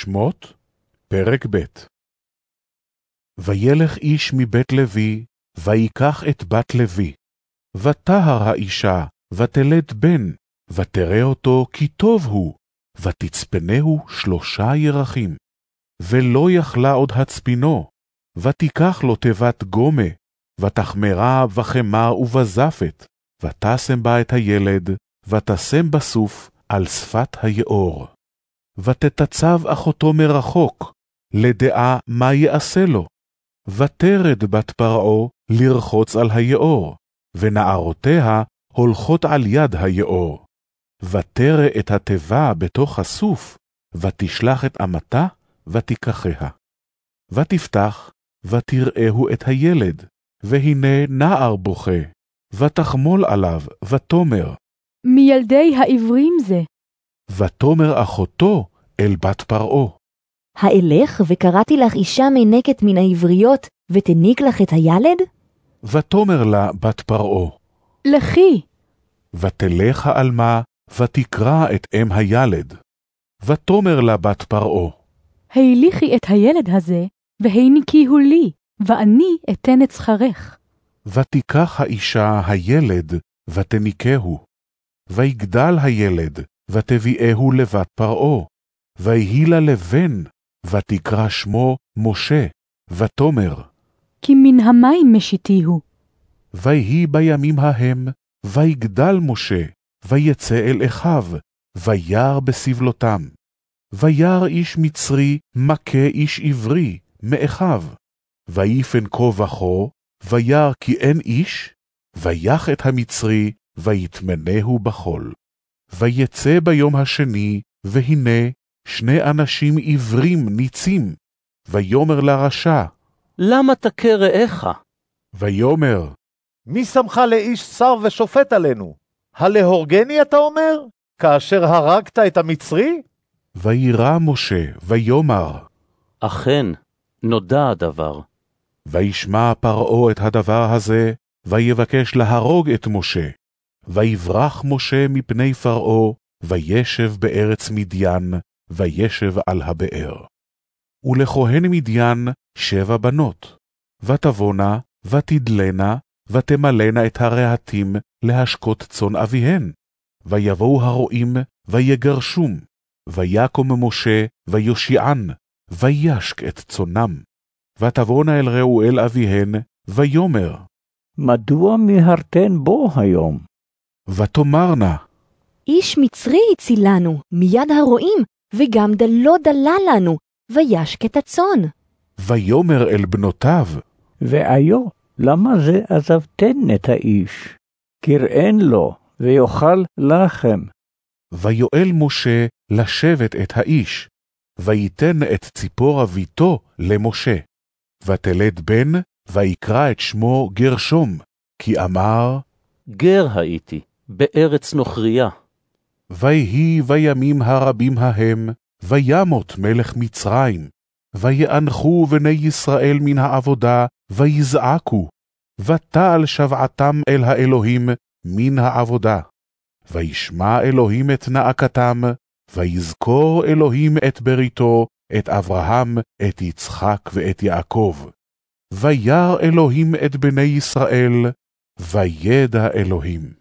שמות, פרק ב' וילך איש מבית לוי, ויקח את בת לוי. ותהר האישה, ותלד בן, ותראה אותו כי טוב הוא, ותצפנהו שלושה ירחים. ולא יכלה עוד הצפינו, ותיקח לו תיבת גומה, ותחמרה בחמר ובזפת, ותשם בה את הילד, ותשם בסוף על שפת היאור. ותתצב אחותו מרחוק, לדעה מה יעשה לו. ותרד בת פרעה לרחוץ על היאור, ונערותיה הולכות על יד היאור. ותרא את התיבה בתוך הסוף, ותשלח את אמתה, ותיקחיה. ותפתח, ותראהו את הילד, והנה נער בוכה, ותחמול עליו, ותאמר, מילדי העברים זה. ותאמר אחותו אל בת פרעה. האלך וקראתי לך אישה מנקת מן העבריות, ותניק לך את הילד? ותאמר לה בת פרעה. לכי, ותלך העלמה, ותקרא את אם הילד. ותאמר לה בת פרעה. הליכי את הילד הזה, והניקיהו לי, ואני אתן את שכרך. ותיקח האישה הילד, ותניקהו. ויגדל הילד, ותביאהו לבת פרעה. ויהי לה לבן, ותקרא שמו משה, ותאמר. כי מן המים משיתיהו. ויהי בימים ההם, ויגדל משה, ויצא אל אחיו, וירא בסבלותם. וירא איש מצרי מכה איש עברי, מאחיו. ויפן כה וכה, וירא כי אין איש, ויח את המצרי, ויטמנהו בחול. ויצא ביום השני, והנה, שני אנשים עברים ניצים. ויאמר לרשע, למה תכה רעך? ויאמר, מי שמך לאיש שר ושופט עלינו? הלהורגני אתה אומר? כאשר הרגת את המצרי? וירא משה, ויאמר, אכן, נודע הדבר. וישמע פרעה את הדבר הזה, ויבקש להרוג את משה. ויברח משה מפני פרעה, וישב בארץ מדיין, וישב על הבאר. ולכהן מדיין שבע בנות, ותבואנה, ותדלנה, ותמלאנה את הרהטים להשקות צאן אביהן. ויבואו הרועים, ויגרשום, ויקום משה, ויושיען, וישק את צונם. ותבואנה אל ראואל אביהן, ויאמר, מדוע מיהרתן בו היום? ותאמרנה, איש מצרי הצילנו מיד הרועים, וגם דלו דלה לנו, וישק את הצאן. ויאמר אל בנותיו, ואיו, למה זה עזבתן את האיש? קראן לו, ויאכל לחם. ויואל משה לשבת את האיש, ויתן את ציפורה ביתו למשה. ותלד בן, ויקרא את שמו גרשום, כי אמר, גר הייתי, בארץ נוכריה. ויהי בימים הרבים ההם, וימות מלך מצרים, ויאנחו בני ישראל מן העבודה, ויזעקו, ותעל שבעתם אל האלוהים מן העבודה. וישמע אלוהים את נאקתם, ויזכור אלוהים את בריתו, את אברהם, את יצחק ואת יעקב. וירא אלוהים את בני ישראל, וידע אלוהים.